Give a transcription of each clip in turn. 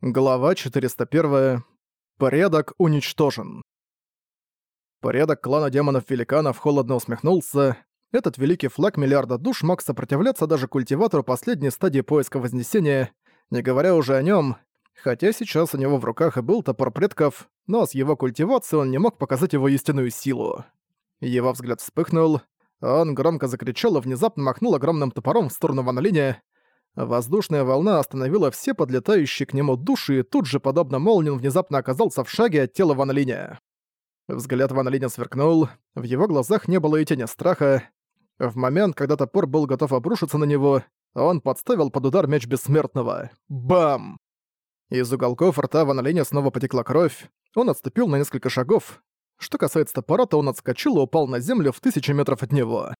Глава 401. Порядок уничтожен. Порядок клана демонов-великанов холодно усмехнулся. Этот великий флаг миллиарда душ мог сопротивляться даже культиватору последней стадии поиска Вознесения, не говоря уже о нем, хотя сейчас у него в руках и был топор предков, но с его культивацией он не мог показать его истинную силу. Его взгляд вспыхнул, он громко закричал и внезапно махнул огромным топором в сторону Ван Воздушная волна остановила все подлетающие к нему души, и тут же, подобно молнии, внезапно оказался в шаге от тела Ван Линя. Взгляд Ван Линя сверкнул, в его глазах не было и тени страха. В момент, когда топор был готов обрушиться на него, он подставил под удар меч Бессмертного. Бам! Из уголков рта Ван Линя снова потекла кровь, он отступил на несколько шагов. Что касается топора, то он отскочил и упал на землю в тысячи метров от него.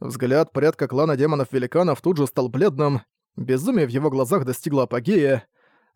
Взгляд порядка клана демонов-великанов тут же стал бледным, Безумие в его глазах достигло апогея.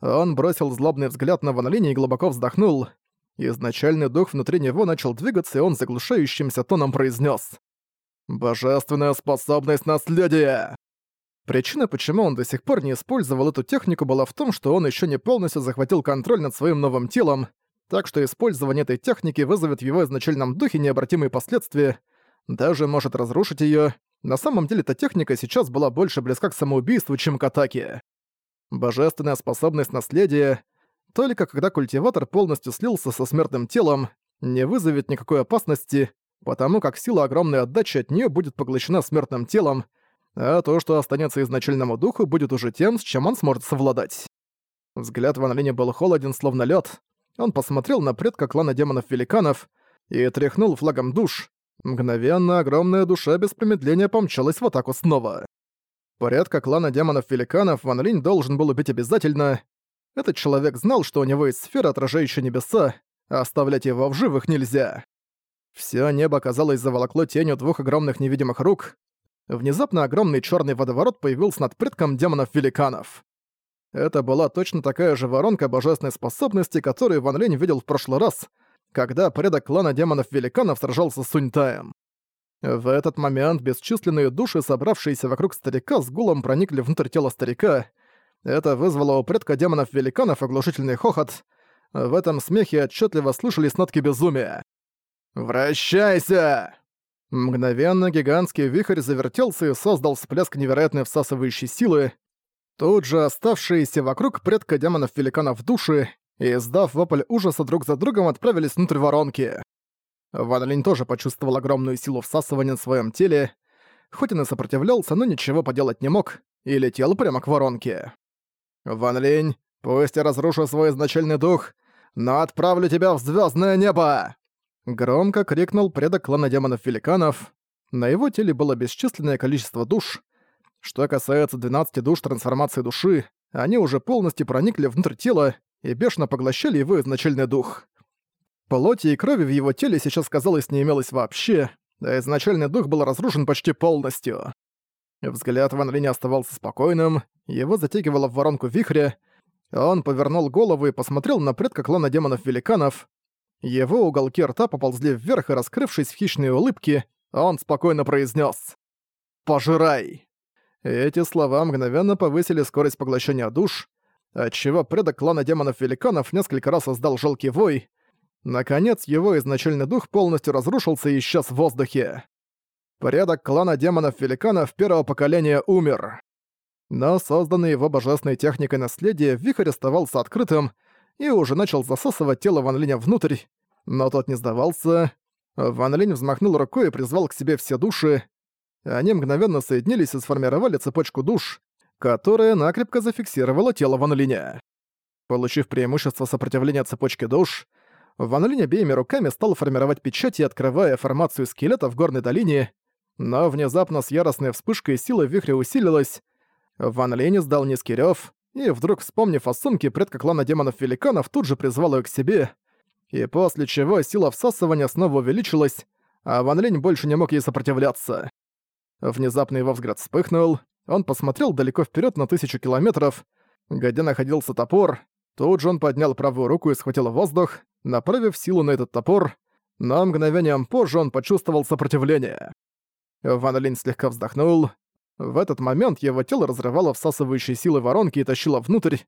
Он бросил злобный взгляд на Ван и глубоко вздохнул. Изначальный дух внутри него начал двигаться, и он заглушающимся тоном произнес: «Божественная способность наследия!» Причина, почему он до сих пор не использовал эту технику, была в том, что он еще не полностью захватил контроль над своим новым телом, так что использование этой техники вызовет в его изначальном духе необратимые последствия, даже может разрушить ее, на самом деле эта техника сейчас была больше близка к самоубийству, чем к атаке. Божественная способность наследия, только когда культиватор полностью слился со смертным телом, не вызовет никакой опасности, потому как сила огромной отдачи от нее будет поглощена смертным телом, а то, что останется изначальному духу, будет уже тем, с чем он сможет совладать. Взгляд Ван Линя был холоден, словно лед. Он посмотрел на предка клана демонов-великанов и тряхнул флагом душ, Мгновенно огромная душа без промедления помчалась в атаку снова. Порядка клана демонов-великанов Ван Линь должен был убить обязательно. Этот человек знал, что у него есть сфера, отражающая небеса, а оставлять его в живых нельзя. Всё небо, казалось, заволокло тенью двух огромных невидимых рук. Внезапно огромный чёрный водоворот появился над предком демонов-великанов. Это была точно такая же воронка божественной способности, которую Ван Линь видел в прошлый раз — когда порядок клана демонов-великанов сражался с Суньтаем. В этот момент бесчисленные души, собравшиеся вокруг старика, с гулом проникли внутрь тела старика. Это вызвало у предка демонов-великанов оглушительный хохот. В этом смехе отчетливо слышались нотки безумия. «Вращайся!» Мгновенно гигантский вихрь завертелся и создал всплеск невероятной всасывающей силы. Тут же оставшиеся вокруг предка демонов-великанов души и, сдав вопль ужаса друг за другом, отправились внутрь воронки. Ван Линь тоже почувствовал огромную силу всасывания в своем теле, хоть он и сопротивлялся, но ничего поделать не мог, и летел прямо к воронке. «Ван Линь, пусть я разрушу свой изначальный дух, но отправлю тебя в звездное небо!» Громко крикнул предок клана демонов-великанов. На его теле было бесчисленное количество душ. Что касается 12 душ трансформации души, они уже полностью проникли внутрь тела и бешено поглощали его изначальный дух. Плоти и крови в его теле сейчас, казалось, не имелось вообще, а изначальный дух был разрушен почти полностью. Взгляд Ван Линя оставался спокойным, его затягивало в воронку вихря, он повернул голову и посмотрел на предка клана демонов-великанов. Его уголки рта поползли вверх и, раскрывшись в хищные улыбки, он спокойно произнес: «Пожирай!». Эти слова мгновенно повысили скорость поглощения душ, отчего предок клана демонов-великанов несколько раз создал жалкий вой. Наконец, его изначальный дух полностью разрушился и исчез в воздухе. Порядок клана демонов-великанов первого поколения умер. Но созданный его божественной техникой наследия, вихрь оставался открытым и уже начал засасывать тело Ван Линя внутрь, но тот не сдавался. Ван Линь взмахнул рукой и призвал к себе все души. Они мгновенно соединились и сформировали цепочку душ, которая накрепко зафиксировала тело Ван Линя. Получив преимущество сопротивления цепочки душ, Ван Линь обеими руками стал формировать печати, открывая формацию скелета в горной долине, но внезапно с яростной вспышкой сила вихря усилилась. Ван Линь издал низкий рёв, и вдруг, вспомнив о сумке предка клана демонов-великанов, тут же призвал её к себе, и после чего сила всасывания снова увеличилась, а Ван Линь больше не мог ей сопротивляться. Внезапно его взгляд вспыхнул, он посмотрел далеко вперед на тысячу километров, где находился топор. Тут же он поднял правую руку и схватил воздух, направив силу на этот топор, но мгновением позже он почувствовал сопротивление. Ван Линь слегка вздохнул. В этот момент его тело разрывало всасывающей силы воронки и тащило внутрь.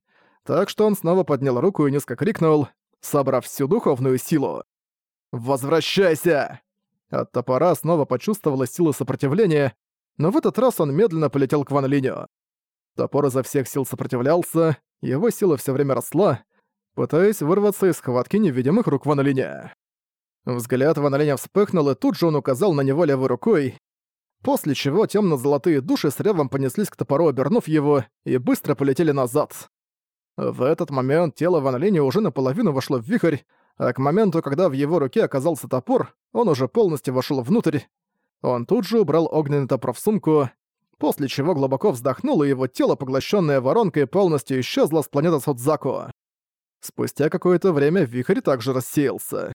Так что он снова поднял руку и низко крикнул, собрав всю духовную силу. «Возвращайся!» От топора снова почувствовала сила сопротивления, но в этот раз он медленно полетел к Ван Линю. Топор изо всех сил сопротивлялся, его сила все время росла, пытаясь вырваться из схватки невидимых рук Ван Линя. Взгляд Ван Линя вспыхнул, и тут же он указал на него левой рукой, после чего темно-золотые души с ревом понеслись к топору, обернув его, и быстро полетели назад. В этот момент тело Ван Линя уже наполовину вошло в вихрь, а к моменту, когда в его руке оказался топор, он уже полностью вошел внутрь. Он тут же убрал огненный топор в сумку, после чего глубоко вздохнул, и его тело, поглощенное воронкой, полностью исчезло с планеты Судзаку. Спустя какое-то время вихрь также рассеялся.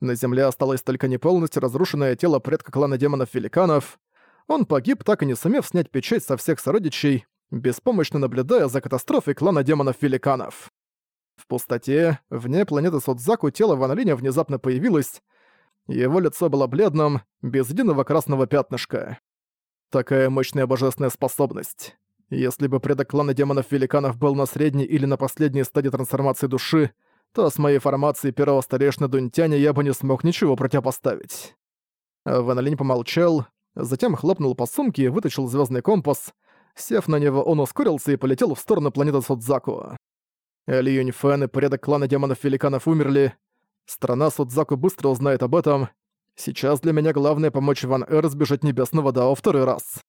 На Земле осталось только не полностью разрушенное тело предка клана демонов-великанов. Он погиб, так и не сумев снять печать со всех сородичей, беспомощно наблюдая за катастрофой клана демонов-великанов. В пустоте, вне планеты Судзаку, тело Ван внезапно появилось. Его лицо было бледным, без единого красного пятнышка. Такая мощная божественная способность. Если бы предок клана демонов-великанов был на средней или на последней стадии трансформации души, то с моей формацией первого старейшины Дунтяня я бы не смог ничего противопоставить. Ван Линь помолчал, затем хлопнул по сумке и вытащил звездный компас. Сев на него, он ускорился и полетел в сторону планеты Судзаку. Ли Юньфэн и порядок клана демонов-великанов умерли. Страна Судзаку быстро узнает об этом. Сейчас для меня главное помочь Ван Эр сбежать Небесного Дао второй раз.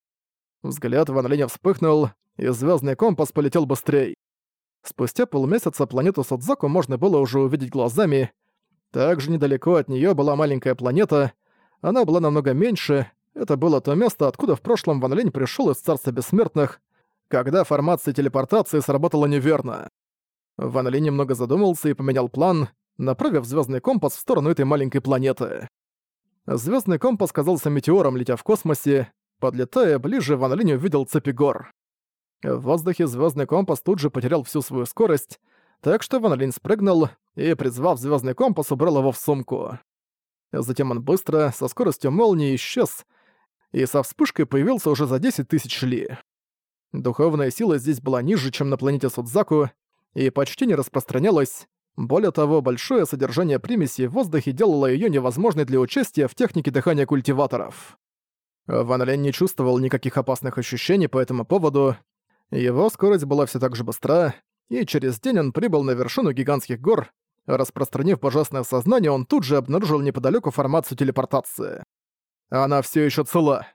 Взгляд Ван Линя вспыхнул, и звездный компас полетел быстрее. Спустя полмесяца планету Судзаку можно было уже увидеть глазами. Также недалеко от нее была маленькая планета. Она была намного меньше. Это было то место, откуда в прошлом Ван Линь пришел из Царства Бессмертных, когда формация телепортации сработала неверно. Ван Ли немного задумался и поменял план, направив звездный компас в сторону этой маленькой планеты. Звездный компас казался метеором, летя в космосе. Подлетая ближе, Ван Линь увидел цепи гор. В воздухе звездный компас тут же потерял всю свою скорость, так что Ван Линь спрыгнул и, призвав звездный компас, убрал его в сумку. Затем он быстро, со скоростью молнии, исчез, и со вспышкой появился уже за 10 тысяч ли. Духовная сила здесь была ниже, чем на планете Судзаку, и почти не распространялась. Более того, большое содержание примесей в воздухе делало ее невозможной для участия в технике дыхания культиваторов. Ван Лен не чувствовал никаких опасных ощущений по этому поводу. Его скорость была все так же быстра, и через день он прибыл на вершину гигантских гор. Распространив божественное сознание, он тут же обнаружил неподалеку формацию телепортации. Она все еще цела.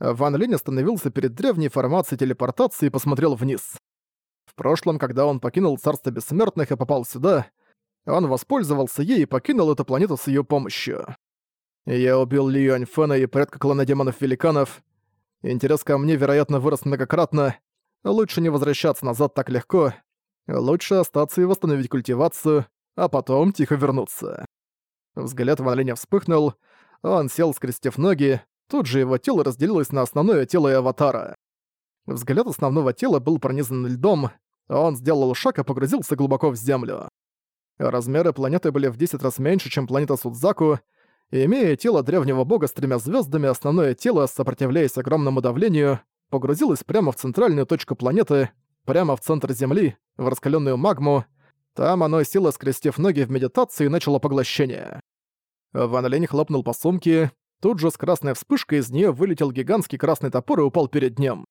Ван Линь остановился перед древней формацией телепортации и посмотрел вниз. В прошлом, когда он покинул Царство Бессмертных и попал сюда, он воспользовался ей и покинул эту планету с ее помощью. Я убил Ли Юаньфэна и предка клана демонов-великанов. Интерес ко мне, вероятно, вырос многократно. Лучше не возвращаться назад так легко. Лучше остаться и восстановить культивацию, а потом тихо вернуться. Взгляд Ван Линя вспыхнул, он сел, скрестив ноги, тут же его тело разделилось на основное тело и аватара. Взгляд основного тела был пронизан льдом, он сделал шаг и погрузился глубоко в землю. Размеры планеты были в 10 раз меньше, чем планета Судзаку, и имея тело древнего бога с тремя звездами, основное тело, сопротивляясь огромному давлению, погрузилось прямо в центральную точку планеты, прямо в центр Земли, в раскаленную магму. Там оно село, скрестив ноги в медитации, начало поглощение. Ван Лень хлопнул по сумке, тут же с красной вспышкой из нее вылетел гигантский красный топор и упал перед ним.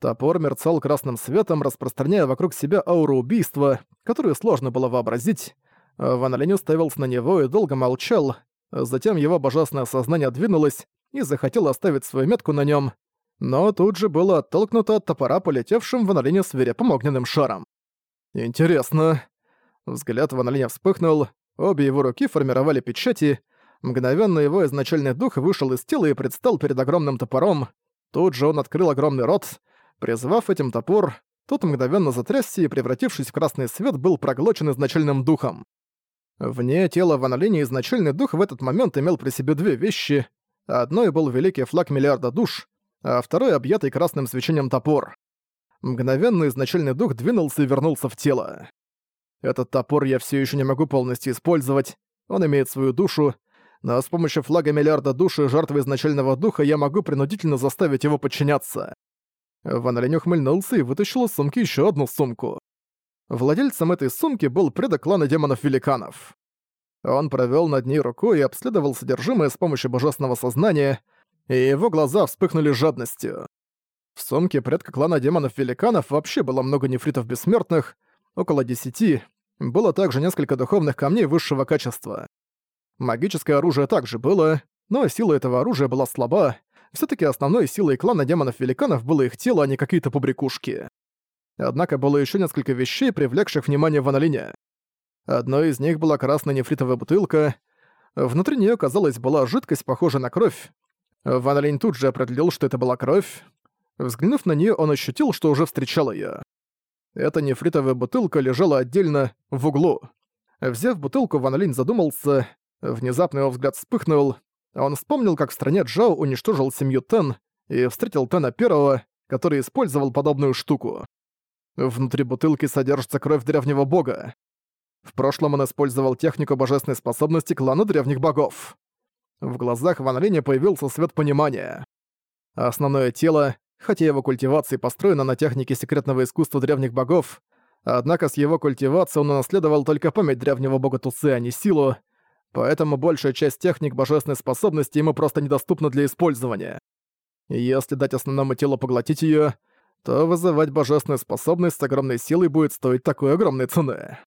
Топор мерцал красным светом, распространяя вокруг себя ауру убийства, которую сложно было вообразить. Ван Линь уставился на него и долго молчал, затем его божественное сознание двинулось и захотел оставить свою метку на нем, но тут же было оттолкнуто от топора, полетевшим в Линя свирепым огненным шаром. «Интересно». Взгляд Ван Линя вспыхнул, обе его руки формировали печати, мгновенно его изначальный дух вышел из тела и предстал перед огромным топором, тут же он открыл огромный рот, Призвав этим топор, тот мгновенно затрясся и, превратившись в красный свет, был проглочен изначальным духом. Вне тела Ван Линя изначальный дух в этот момент имел при себе две вещи. Одной был великий флаг миллиарда душ, а второй — объятый красным свечением топор. Мгновенно изначальный дух двинулся и вернулся в тело. Этот топор я все еще не могу полностью использовать, он имеет свою душу, но с помощью флага миллиарда души жертвы изначального духа я могу принудительно заставить его подчиняться. Ван Линь ухмыльнулся и вытащил из сумки еще одну сумку. Владельцем этой сумки был предок клана демонов-великанов. Он провёл над ней рукой и обследовал содержимое с помощью божественного сознания, и его глаза вспыхнули жадностью. В сумке предка клана демонов-великанов вообще было много нефритов бессмертных, около десяти, было также несколько духовных камней высшего качества. Магическое оружие также было, но сила этого оружия была слаба, все таки основной силой клана демонов-великанов было их тело, а не какие-то побрякушки. Однако было еще несколько вещей, привлекших внимание Ванолиня. Одной из них была красная нефритовая бутылка. Внутри нее, казалось, была жидкость, похожая на кровь. Ван тут же определил, что это была кровь. Взглянув на нее, он ощутил, что уже встречал ее. Эта нефритовая бутылка лежала отдельно, в углу. Взяв бутылку, Ван задумался. Внезапно его взгляд вспыхнул. Он вспомнил, как в стране Джао уничтожил семью Тен и встретил Тена Первого, который использовал подобную штуку. Внутри бутылки содержится кровь древнего бога. В прошлом он использовал технику божественной способности клана древних богов. В глазах Ван Линя появился свет понимания. Основное тело, хотя его культивация построена на технике секретного искусства древних богов, однако с его культивацией он унаследовал только память древнего бога Тусы, а не силу, поэтому большая часть техник божественной способности ему просто недоступна для использования. Если дать основному телу поглотить её, то вызывать божественную способность с огромной силой будет стоить такой огромной цены.